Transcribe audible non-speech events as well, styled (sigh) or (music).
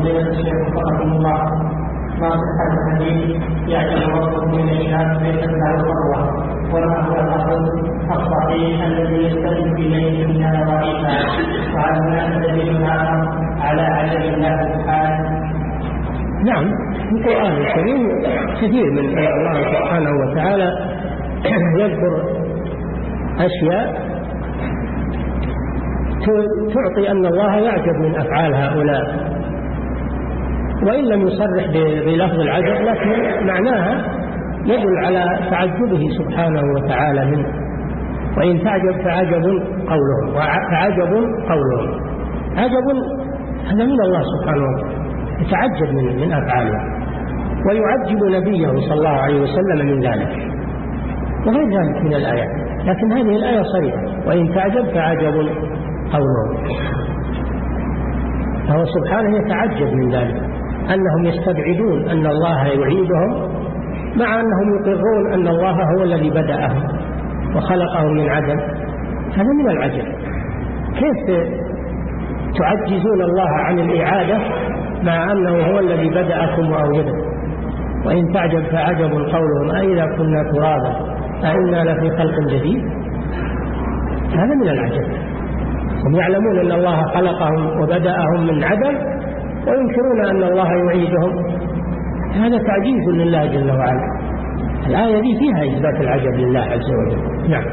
فضيلة الشيخ وفقكم الله ما صحة الحديث يعجب ربه من الشاب ليست له قروة وما هو الأصل الصحيح الذي يستند إليه من ضعيفا وهل هناك دليل على عجب الله سبحانه نعم القرآن الكريم كثير من الله سبحانه وتعالى (clears throat) يذكر أشياء تعطي أن الله يعجب من أفعال هؤلاء. وإن لم يصرح بلفظ العجب لكن معناها يدل على تعجبه سبحانه وتعالى منه. وإن تعجب فعجب قولهم. فعجب قولهم. عجب هذا من الله سبحانه وتعالى. يتعجب من من أفعاله. ويعجب نبيه صلى الله عليه وسلم من ذلك. وغير ذلك من الآيات لكن هذه الآية صريحة. وإن تعجب فعجب قولهم. فهو سبحانه يتعجب من ذلك. أنهم يستبعدون أن الله يعيدهم مع أنهم يقرون أن الله هو الذي بدأهم وخلقهم من عدم. هذا من العجب. كيف تعجزون الله عن الإعادة مع أنه هو الذي بدأكم وأوجدكم؟ وإن تعجب فعجب قولهم أئذا كنا ترابا أئنا لفي خلق جديد؟ هذا من العجب. هم يعلمون أن الله خلقهم وبدأهم من عدم وينكرون أن الله يعيدهم. هذا تعجيز لله جل وعلا. الآية دي فيها إثبات العجب لله عز وجل. نعم.